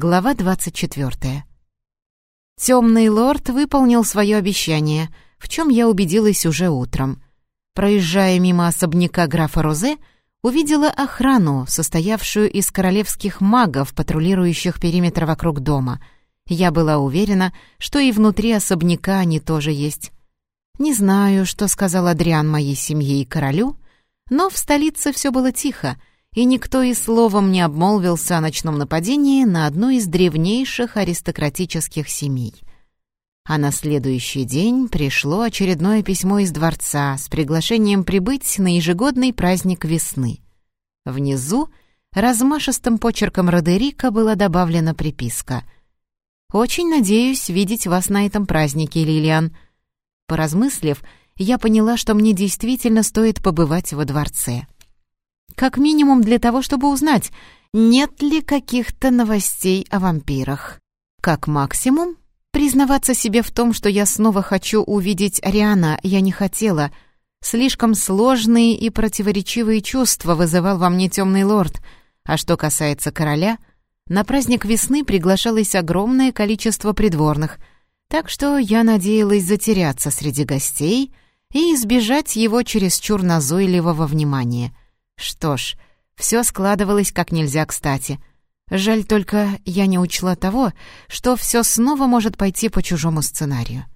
Глава 24. Темный лорд выполнил свое обещание, в чем я убедилась уже утром. Проезжая мимо особняка графа Розе, увидела охрану, состоявшую из королевских магов, патрулирующих периметр вокруг дома. Я была уверена, что и внутри особняка они тоже есть. Не знаю, что сказал Адриан моей семье и королю, но в столице все было тихо, и никто и словом не обмолвился о ночном нападении на одну из древнейших аристократических семей. А на следующий день пришло очередное письмо из дворца с приглашением прибыть на ежегодный праздник весны. Внизу размашистым почерком Родерика была добавлена приписка. «Очень надеюсь видеть вас на этом празднике, Лилиан». Поразмыслив, я поняла, что мне действительно стоит побывать во дворце. Как минимум для того, чтобы узнать, нет ли каких-то новостей о вампирах. Как максимум, признаваться себе в том, что я снова хочу увидеть Ариана, я не хотела. Слишком сложные и противоречивые чувства вызывал во мне темный лорд. А что касается короля, на праздник весны приглашалось огромное количество придворных, так что я надеялась затеряться среди гостей и избежать его чересчур назойливого внимания — что ж, все складывалось как нельзя кстати. Жаль только, я не учла того, что все снова может пойти по чужому сценарию.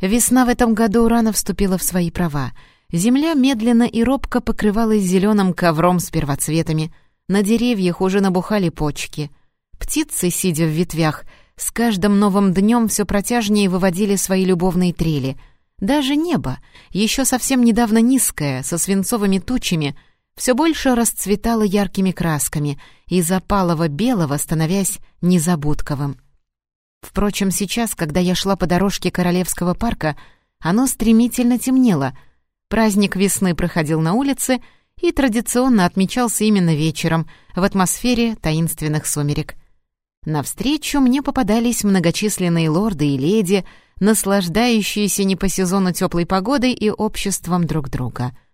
Весна в этом году рано вступила в свои права. Земля медленно и робко покрывалась зеленым ковром с первоцветами. На деревьях уже набухали почки. Птицы, сидя в ветвях, с каждым новым днем все протяжнее выводили свои любовные трели. Даже небо, еще совсем недавно низкое, со свинцовыми тучами — все больше расцветало яркими красками, из опалого белого становясь незабудковым. Впрочем, сейчас, когда я шла по дорожке Королевского парка, оно стремительно темнело. Праздник весны проходил на улице и традиционно отмечался именно вечером, в атмосфере таинственных сумерек. Навстречу мне попадались многочисленные лорды и леди, наслаждающиеся не по сезону теплой погодой и обществом друг друга —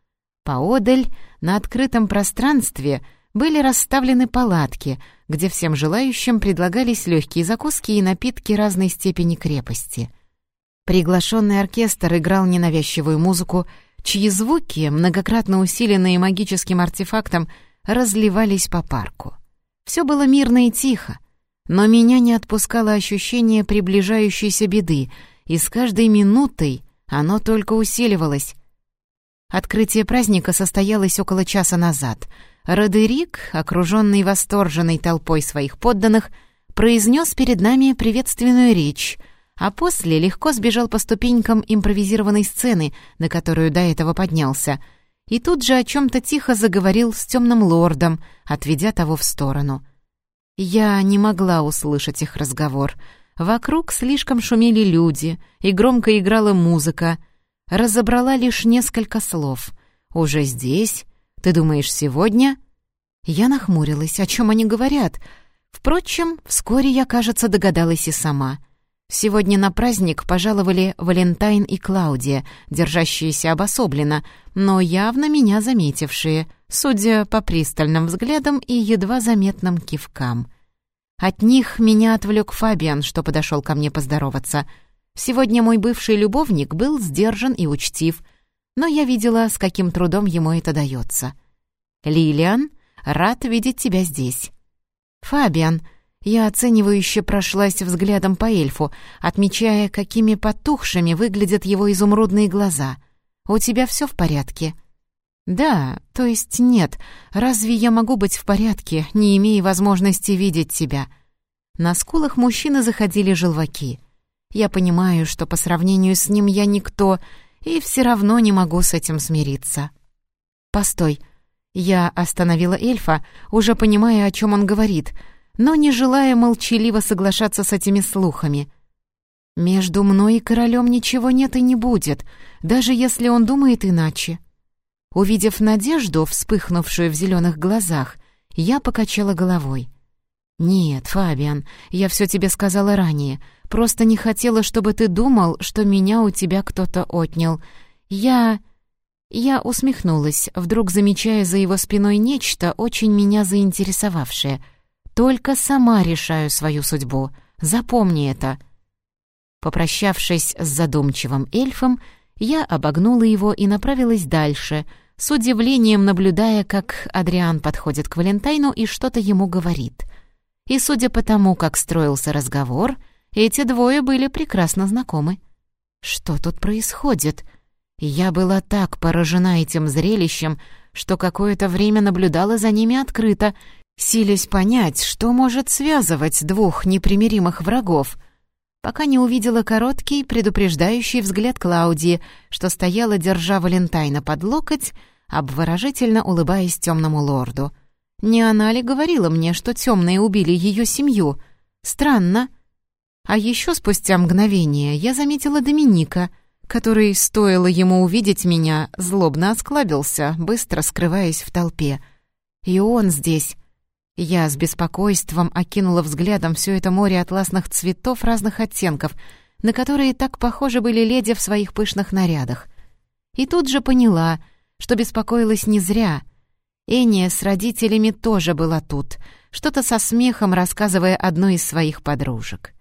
Поодаль, на открытом пространстве, были расставлены палатки, где всем желающим предлагались легкие закуски и напитки разной степени крепости. Приглашенный оркестр играл ненавязчивую музыку, чьи звуки, многократно усиленные магическим артефактом, разливались по парку. Все было мирно и тихо, но меня не отпускало ощущение приближающейся беды, и с каждой минутой оно только усиливалось. Открытие праздника состоялось около часа назад. Родерик, окруженный восторженной толпой своих подданных, произнес перед нами приветственную речь, а после легко сбежал по ступенькам импровизированной сцены, на которую до этого поднялся, и тут же о чем-то тихо заговорил с темным лордом, отведя того в сторону. Я не могла услышать их разговор. Вокруг слишком шумели люди, и громко играла музыка — разобрала лишь несколько слов. «Уже здесь? Ты думаешь, сегодня?» Я нахмурилась, о чем они говорят. Впрочем, вскоре я, кажется, догадалась и сама. Сегодня на праздник пожаловали Валентайн и Клаудия, держащиеся обособленно, но явно меня заметившие, судя по пристальным взглядам и едва заметным кивкам. От них меня отвлек Фабиан, что подошел ко мне поздороваться — Сегодня мой бывший любовник был сдержан и учтив, но я видела, с каким трудом ему это дается. «Лилиан, рад видеть тебя здесь». «Фабиан», я оценивающе прошлась взглядом по эльфу, отмечая, какими потухшими выглядят его изумрудные глаза. «У тебя все в порядке?» «Да, то есть нет. Разве я могу быть в порядке, не имея возможности видеть тебя?» На скулах мужчины заходили желваки. Я понимаю, что по сравнению с ним я никто, и все равно не могу с этим смириться. «Постой». Я остановила эльфа, уже понимая, о чем он говорит, но не желая молчаливо соглашаться с этими слухами. «Между мной и королем ничего нет и не будет, даже если он думает иначе». Увидев надежду, вспыхнувшую в зеленых глазах, я покачала головой. «Нет, Фабиан, я все тебе сказала ранее. Просто не хотела, чтобы ты думал, что меня у тебя кто-то отнял. Я...» Я усмехнулась, вдруг замечая за его спиной нечто, очень меня заинтересовавшее. Только сама решаю свою судьбу. Запомни это». Попрощавшись с задумчивым эльфом, я обогнула его и направилась дальше, с удивлением наблюдая, как Адриан подходит к Валентайну и что-то ему говорит. И судя по тому, как строился разговор, эти двое были прекрасно знакомы. Что тут происходит? Я была так поражена этим зрелищем, что какое-то время наблюдала за ними открыто, силясь понять, что может связывать двух непримиримых врагов — пока не увидела короткий, предупреждающий взгляд Клаудии, что стояла, держа Валентайна под локоть, обворожительно улыбаясь темному лорду. Не она ли говорила мне, что темные убили ее семью? Странно. А еще спустя мгновение я заметила Доминика, который, стоило ему увидеть меня, злобно осклабился, быстро скрываясь в толпе. И он здесь, я с беспокойством окинула взглядом все это море атласных цветов разных оттенков, на которые так похожи были леди в своих пышных нарядах. И тут же поняла, что беспокоилась не зря. Эния с родителями тоже была тут, что-то со смехом рассказывая одной из своих подружек.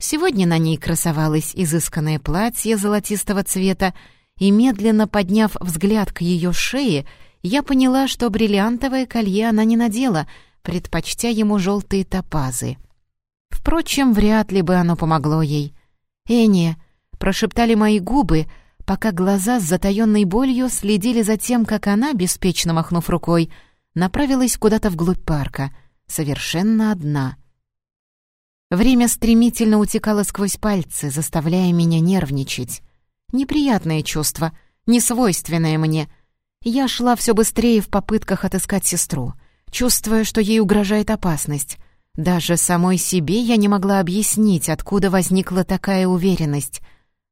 Сегодня на ней красовалось изысканное платье золотистого цвета, и, медленно подняв взгляд к ее шее, я поняла, что бриллиантовое колье она не надела — предпочтя ему желтые топазы. Впрочем, вряд ли бы оно помогло ей. «Эни!» — прошептали мои губы, пока глаза с затаённой болью следили за тем, как она, беспечно махнув рукой, направилась куда-то вглубь парка, совершенно одна. Время стремительно утекало сквозь пальцы, заставляя меня нервничать. Неприятное чувство, несвойственное мне. Я шла все быстрее в попытках отыскать сестру — чувствуя, что ей угрожает опасность. Даже самой себе я не могла объяснить, откуда возникла такая уверенность.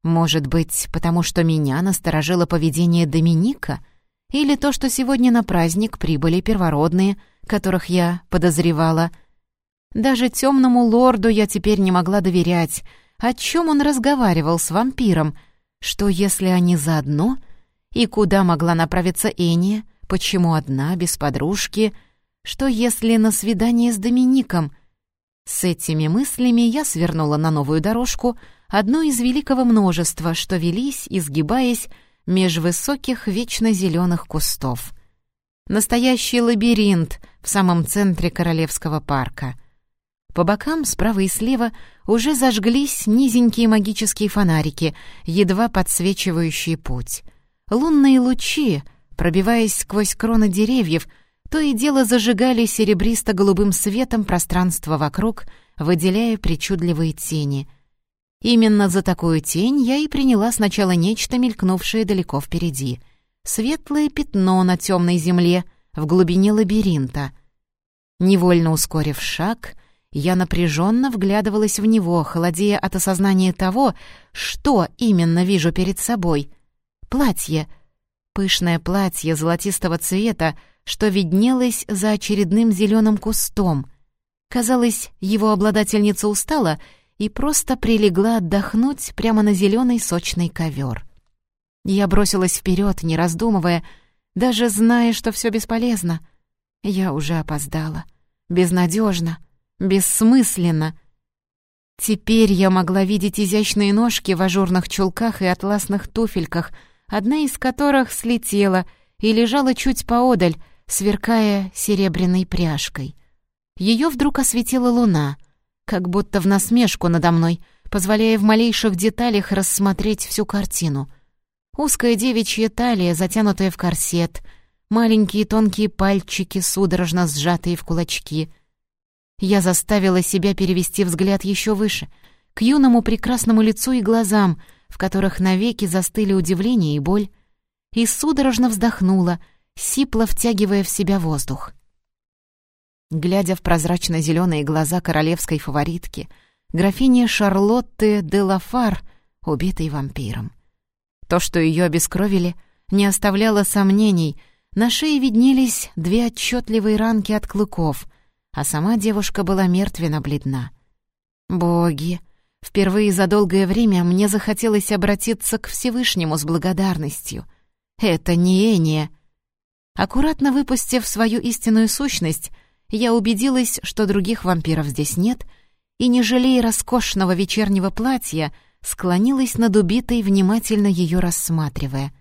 Может быть, потому что меня насторожило поведение Доминика? Или то, что сегодня на праздник прибыли первородные, которых я подозревала? Даже темному лорду я теперь не могла доверять. О чем он разговаривал с вампиром? Что, если они заодно? И куда могла направиться Эния? Почему одна, без подружки — что если на свидание с Домиником? С этими мыслями я свернула на новую дорожку, одну из великого множества, что велись, изгибаясь, меж высоких вечно зеленых кустов. Настоящий лабиринт в самом центре Королевского парка. По бокам, справа и слева, уже зажглись низенькие магические фонарики, едва подсвечивающие путь. Лунные лучи, пробиваясь сквозь кроны деревьев, то и дело зажигали серебристо-голубым светом пространство вокруг, выделяя причудливые тени. Именно за такую тень я и приняла сначала нечто, мелькнувшее далеко впереди. Светлое пятно на темной земле, в глубине лабиринта. Невольно ускорив шаг, я напряженно вглядывалась в него, холодея от осознания того, что именно вижу перед собой. Платье. Пышное платье золотистого цвета, что виднелось за очередным зеленым кустом. Казалось, его обладательница устала и просто прилегла отдохнуть прямо на зеленый сочный ковер. Я бросилась вперед, не раздумывая, даже зная, что все бесполезно. Я уже опоздала. Безнадежно, бессмысленно. Теперь я могла видеть изящные ножки в ажурных чулках и атласных туфельках, одна из которых слетела и лежала чуть поодаль, сверкая серебряной пряжкой. Ее вдруг осветила луна, как будто в насмешку надо мной, позволяя в малейших деталях рассмотреть всю картину. Узкая девичья талия, затянутая в корсет, маленькие тонкие пальчики, судорожно сжатые в кулачки. Я заставила себя перевести взгляд еще выше, к юному прекрасному лицу и глазам, в которых навеки застыли удивление и боль, и судорожно вздохнула — сипло втягивая в себя воздух. Глядя в прозрачно-зеленые глаза королевской фаворитки, графини Шарлотты де Лафар, убитой вампиром. То, что ее обескровили, не оставляло сомнений. На шее виднелись две отчетливые ранки от клыков, а сама девушка была мертвенно-бледна. «Боги!» Впервые за долгое время мне захотелось обратиться к Всевышнему с благодарностью. Это не Эния, Аккуратно выпустив свою истинную сущность, я убедилась, что других вампиров здесь нет, и, не жалея роскошного вечернего платья, склонилась над убитой, внимательно ее рассматривая.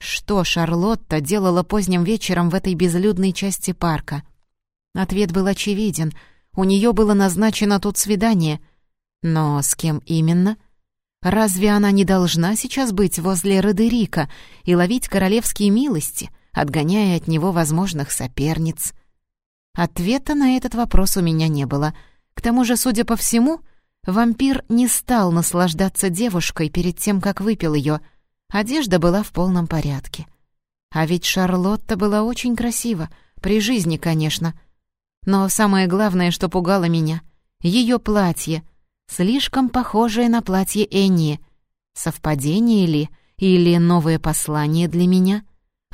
Что Шарлотта делала поздним вечером в этой безлюдной части парка? Ответ был очевиден. У нее было назначено тут свидание. Но с кем именно? Разве она не должна сейчас быть возле Родерика и ловить королевские милости, отгоняя от него возможных соперниц? Ответа на этот вопрос у меня не было. К тому же, судя по всему, вампир не стал наслаждаться девушкой перед тем, как выпил ее. Одежда была в полном порядке. А ведь Шарлотта была очень красива, при жизни, конечно. Но самое главное, что пугало меня — ее платье — слишком похожее на платье Энни. Совпадение ли? Или новое послание для меня?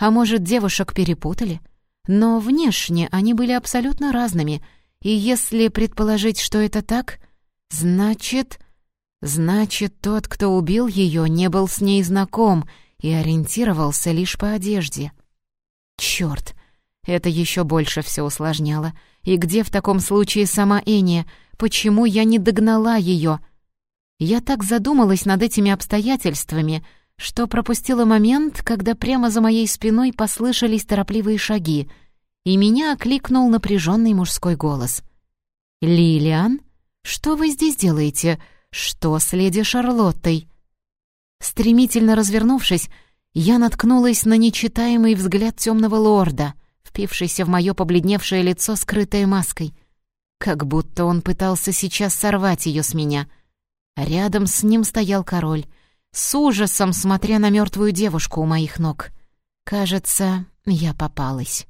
А может, девушек перепутали? Но внешне они были абсолютно разными, и если предположить, что это так, значит... Значит, тот, кто убил ее, не был с ней знаком и ориентировался лишь по одежде. Черт, это еще больше все усложняло. И где в таком случае сама Эния? Почему я не догнала ее? Я так задумалась над этими обстоятельствами, что пропустила момент, когда прямо за моей спиной послышались торопливые шаги, и меня окликнул напряженный мужской голос. «Лилиан, что вы здесь делаете? Что с леди Шарлоттой?» Стремительно развернувшись, я наткнулась на нечитаемый взгляд темного лорда, впившийся в мое побледневшее лицо, скрытое маской. Как будто он пытался сейчас сорвать ее с меня. Рядом с ним стоял король, с ужасом смотря на мертвую девушку у моих ног. Кажется, я попалась.